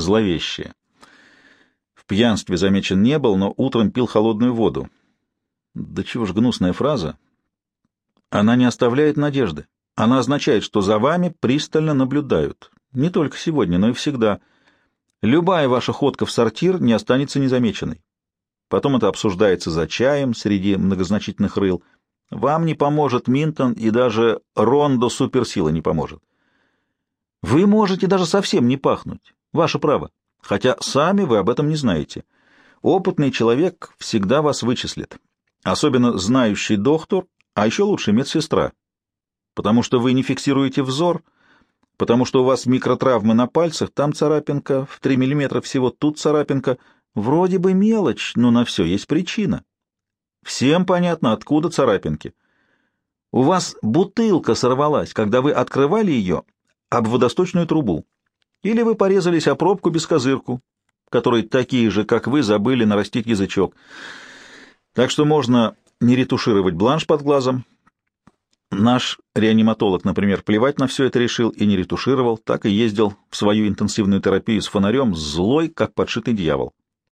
зловещее. В пьянстве замечен не был, но утром пил холодную воду. Да чего ж гнусная фраза. Она не оставляет надежды. Она означает, что за вами пристально наблюдают. Не только сегодня, но и всегда. Любая ваша ходка в сортир не останется незамеченной. Потом это обсуждается за чаем среди многозначительных рыл. Вам не поможет Минтон, и даже Рондо суперсила не поможет. Вы можете даже совсем не пахнуть. Ваше право. Хотя сами вы об этом не знаете. Опытный человек всегда вас вычислит. Особенно знающий доктор, а еще лучше медсестра. Потому что вы не фиксируете взор, потому что у вас микротравмы на пальцах, там царапинка в 3 мм всего, тут царапинка. Вроде бы мелочь, но на все есть причина. Всем понятно, откуда царапинки. У вас бутылка сорвалась, когда вы открывали ее об водосточную трубу. Или вы порезались о пробку без козырку, которые такие же, как вы, забыли нарастить язычок. Так что можно не ретушировать бланш под глазом. Наш реаниматолог, например, плевать на все это решил и не ретушировал, так и ездил в свою интенсивную терапию с фонарем, злой, как подшитый дьявол.